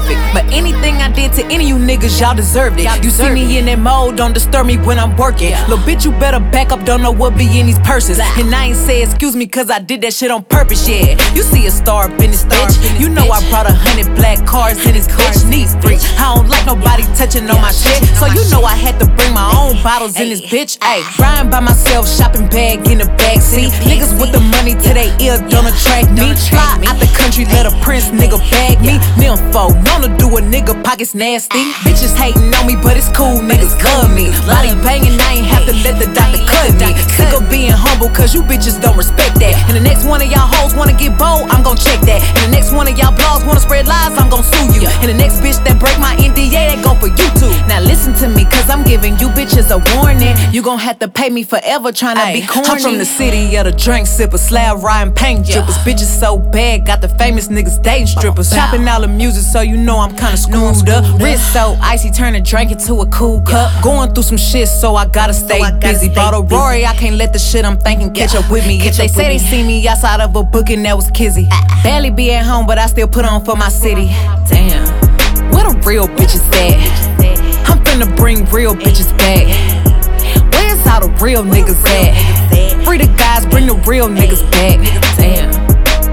perfect. But anything I did to any of you niggas, y'all deserved it. You see me in that mode, don't disturb me when I'm working. Little bitch, you better back up, don't know what be in these purses. And I ain't say excuse me, cause I did that shit on purpose, yeah. You see a star up in this bitch. You know I brought a hundred black cars in this bitch. Need free. I don't like nobody touching on my shit. So you know I had to bring my own bottles in this bitch. Ayy, riding by myself, shopping bag in the backseat. Niggas with the money to their ear don't attract me. Fly out the let a prince nigga bag me. Nympho, wanna do a nigga pockets nasty. Bitches hating on me, but it's cool, And the next one of y'all hoes wanna get bold, I'm gon' check that. And the next one of y'all blogs wanna spread lies, I'm gon' sue you. And the next bitch that break my NDA, that go for you too. Now listen to me, cause I'm giving you bitches a warning. You gon' have to pay me forever trying to be corny. I'm from the city of the drink sipper, slab riding paint drippers. Bitches so bad, got the famous niggas dating strippers. Chopping all the music, so you know I'm kinda screwed up. Wrist so icy, turn a drink into a cool cup. Going through some shit, so I gotta stay busy. Bought a Rari, I can't let the shit I'm thinking catch up with me. If they say they see me outside of a booking, that was kizzy. Barely be at home, but I still put on for my city. Damn, where the real bitches at? I'm finna bring real bitches back. Where's all the real niggas at? Free the guys, bring the real niggas back. Damn,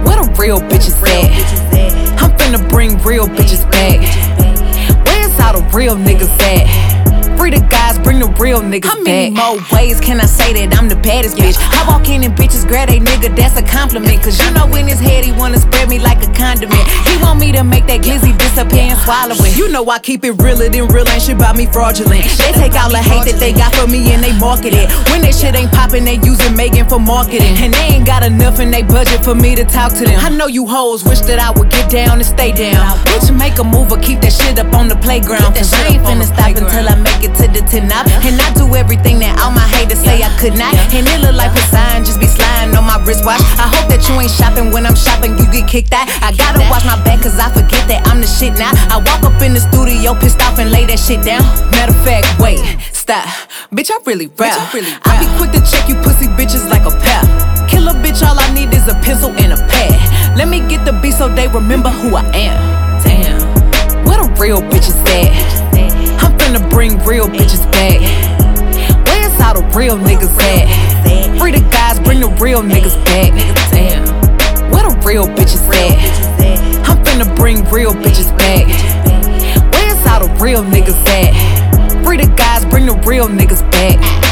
where the real bitches at? I'm finna bring real bitches back. Where's all the real niggas at? Free the guys, bring the real niggas How many back. more ways can I say that I'm the baddest bitch? I walk in and bitches grab they nigga, that's a compliment. Cause you know in his head he wanna spread me like a condiment. Want me to make that glizzy disappear and swallow it. You know I keep it realer than real, ain't shit about me fraudulent. They take all the hate that they got for me and they market it. When that shit ain't popping, they using Megan for marketing. And they ain't got enough in they budget for me to talk to them. I know you hoes wish that I would get down and stay down. Bitch, make a move or keep that shit up on the playground. Cause I ain't finna stop until I make it to the 10 up. And I do everything that all my haters say I could not. And it look like a sign, just be sliding on my wristwatch. I hope ain't shopping when I'm shopping, you get kicked out. I gotta watch my back cause I forget that I'm the shit now. I walk up in the studio pissed off and lay that shit down. Matter of fact, wait, stop. Bitch, I really rap. I be quick to check you pussy bitches like a pep. Kill a bitch, all I need is a pencil and a pad. Let me get the beat so they remember who I am. Damn, where the real bitches at? I'm finna bring real bitches back. Where's all the real niggas at? Free the guys, bring the real niggas back. Damn, real bitches at? I'm finna bring real bitches back. Where's all the real niggas at? Free the guys, bring the real niggas back.